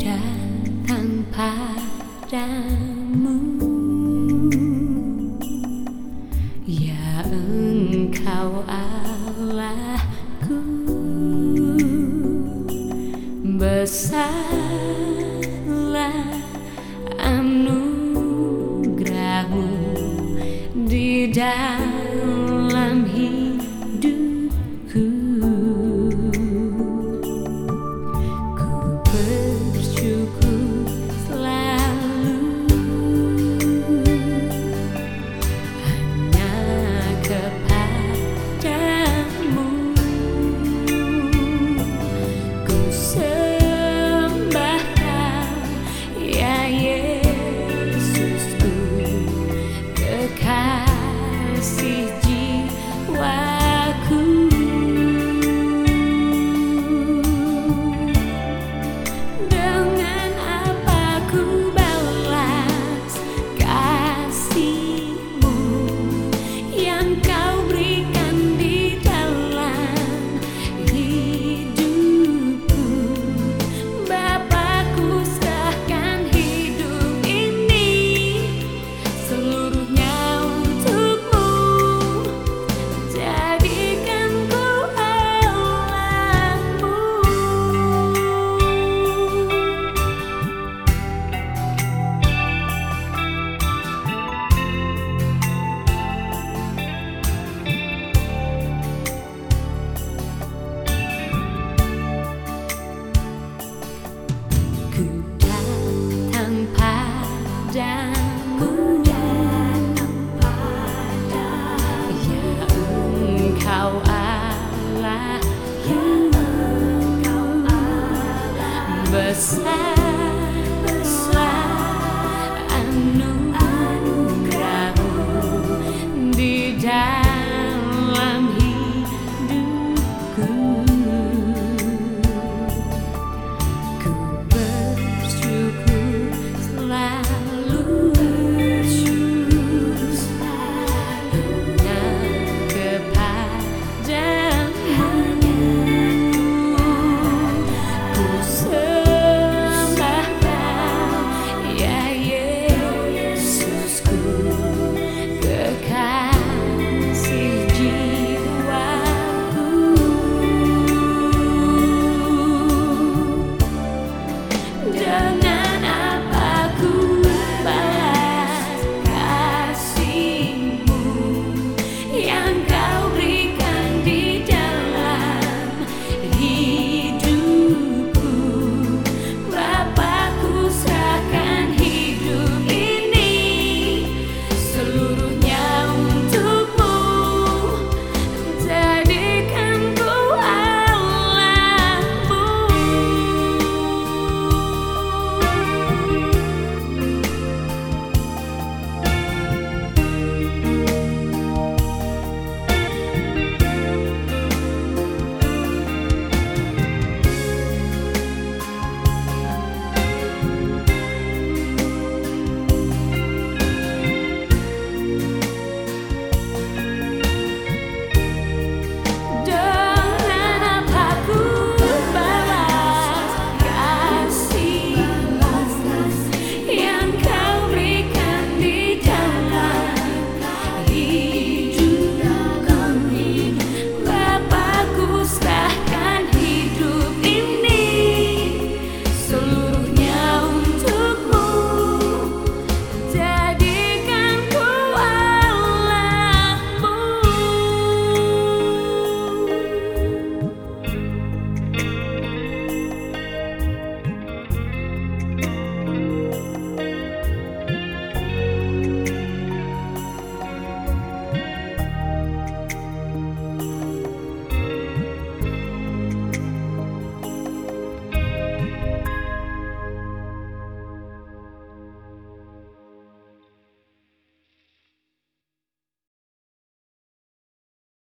Datang padamu. Ya engkau Allahku. Besarlah anugerahmu di dalam never sad.